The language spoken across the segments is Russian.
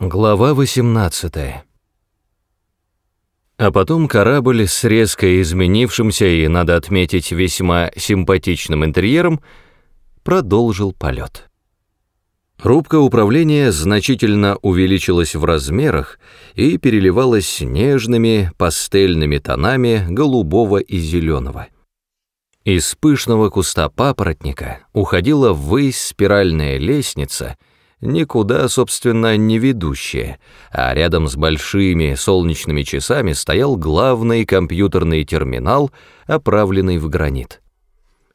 Глава 18 А потом корабль с резко изменившимся и, надо отметить, весьма симпатичным интерьером продолжил полет. Рубка управления значительно увеличилась в размерах и переливалась нежными пастельными тонами голубого и зеленого. Из пышного куста папоротника уходила ввысь спиральная лестница — никуда, собственно, не ведущая, а рядом с большими солнечными часами стоял главный компьютерный терминал, оправленный в гранит.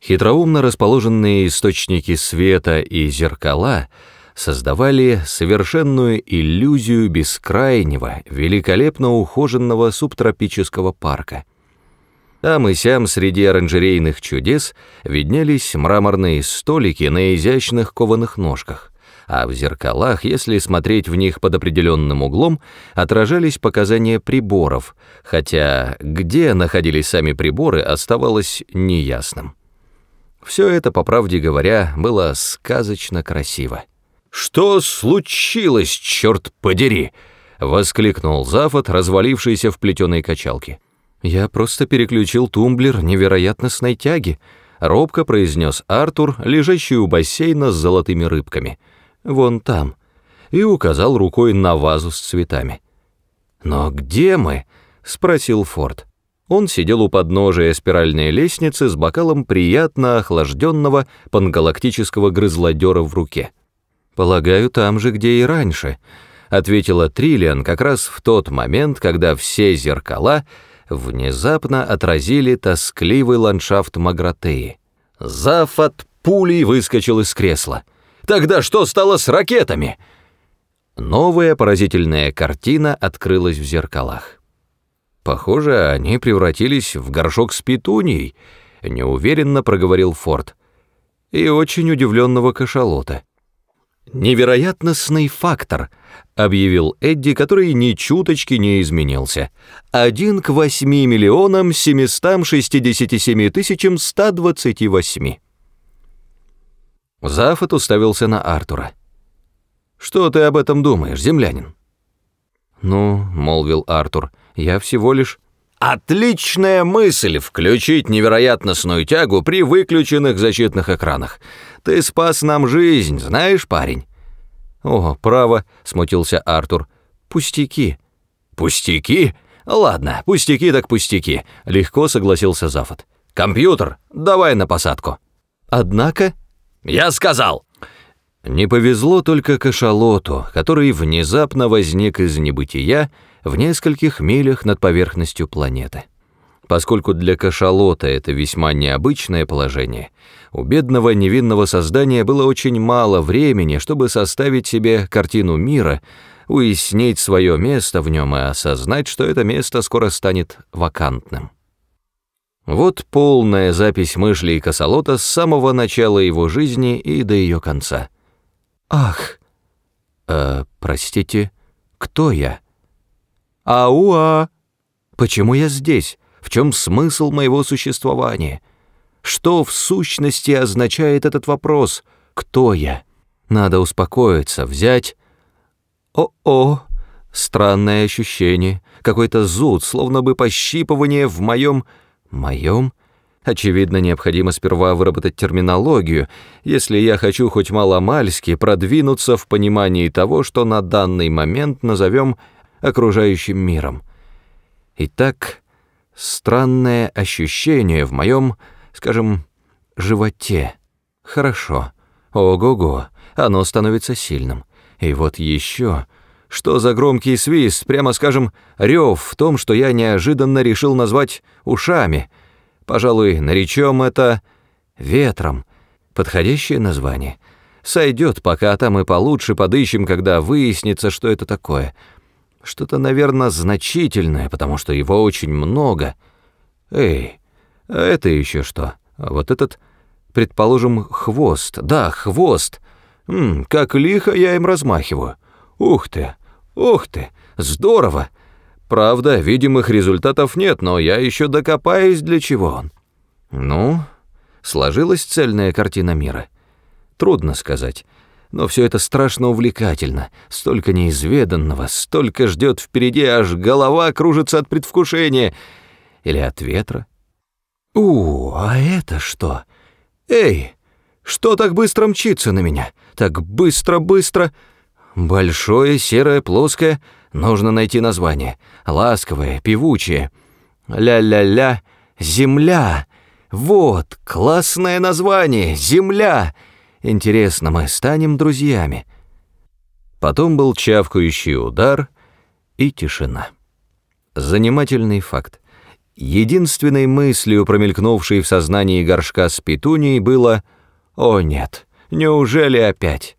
Хитроумно расположенные источники света и зеркала создавали совершенную иллюзию бескрайнего, великолепно ухоженного субтропического парка. Там и сям среди оранжерейных чудес виднелись мраморные столики на изящных кованых ножках а в зеркалах, если смотреть в них под определенным углом, отражались показания приборов, хотя где находились сами приборы, оставалось неясным. Все это, по правде говоря, было сказочно красиво. «Что случилось, черт подери?» — воскликнул Зафот, развалившийся в плетеной качалке. «Я просто переключил тумблер невероятностной тяги», — робко произнес Артур, лежащий у бассейна с золотыми рыбками — вон там, и указал рукой на вазу с цветами. «Но где мы?» — спросил Форд. Он сидел у подножия спиральной лестницы с бокалом приятно охлажденного пангалактического грызлодера в руке. «Полагаю, там же, где и раньше», — ответила Триллиан как раз в тот момент, когда все зеркала внезапно отразили тоскливый ландшафт Магратеи. Зафат пулей выскочил из кресла — Тогда что стало с ракетами?» Новая поразительная картина открылась в зеркалах. «Похоже, они превратились в горшок с петунией», — неуверенно проговорил Форд. «И очень удивленного кашалота». «Невероятностный фактор», — объявил Эдди, который ни чуточки не изменился. «Один к восьми миллионам семистам шестидесяти семи тысячам ста двадцати восьми». Зафот уставился на Артура. «Что ты об этом думаешь, землянин?» «Ну», — молвил Артур, — «я всего лишь...» «Отличная мысль включить невероятностную тягу при выключенных защитных экранах. Ты спас нам жизнь, знаешь, парень?» «О, право», — смутился Артур. «Пустяки». «Пустяки? Ладно, пустяки так пустяки», — легко согласился Зафот. «Компьютер, давай на посадку». «Однако», я сказал!» Не повезло только кашалоту, который внезапно возник из небытия в нескольких милях над поверхностью планеты. Поскольку для кашалота это весьма необычное положение, у бедного невинного создания было очень мало времени, чтобы составить себе картину мира, уяснить свое место в нем и осознать, что это место скоро станет вакантным. Вот полная запись мыслей Косолота с самого начала его жизни и до ее конца. «Ах! Э, простите, кто я?» «Ауа! Почему я здесь? В чем смысл моего существования? Что в сущности означает этот вопрос? Кто я? Надо успокоиться, взять... О-о! Странное ощущение, какой-то зуд, словно бы пощипывание в моем Моем? Очевидно, необходимо сперва выработать терминологию, если я хочу хоть маломальски продвинуться в понимании того, что на данный момент назовем окружающим миром. Итак, странное ощущение в моем, скажем, животе. Хорошо. Ого-го, оно становится сильным. И вот еще, что за громкий свист, прямо скажем, рев в том, что я неожиданно решил назвать ушами. Пожалуй, наречем это ветром. Подходящее название. Сойдет, пока там и получше подыщем, когда выяснится, что это такое. Что-то, наверное, значительное, потому что его очень много. Эй, а это еще что? Вот этот, предположим, хвост. Да, хвост. М, как лихо я им размахиваю. Ух ты, ух ты, здорово. Правда, видимых результатов нет, но я еще докопаюсь, для чего он. Ну, сложилась цельная картина мира. Трудно сказать. но все это страшно увлекательно, столько неизведанного, столько ждет впереди, аж голова кружится от предвкушения или от ветра. У, а это что? Эй, что так быстро мчится на меня? Так быстро-быстро. Большое, серое, плоское. Нужно найти название. Ласковое, певучее. Ля-ля-ля. Земля. Вот, классное название. Земля. Интересно, мы станем друзьями. Потом был чавкающий удар и тишина. Занимательный факт. Единственной мыслью, промелькнувшей в сознании горшка с петунией, было «О нет, неужели опять?»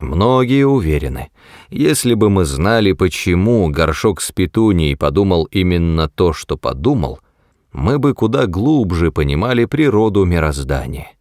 Многие уверены, если бы мы знали, почему горшок с петунией подумал именно то, что подумал, мы бы куда глубже понимали природу мироздания.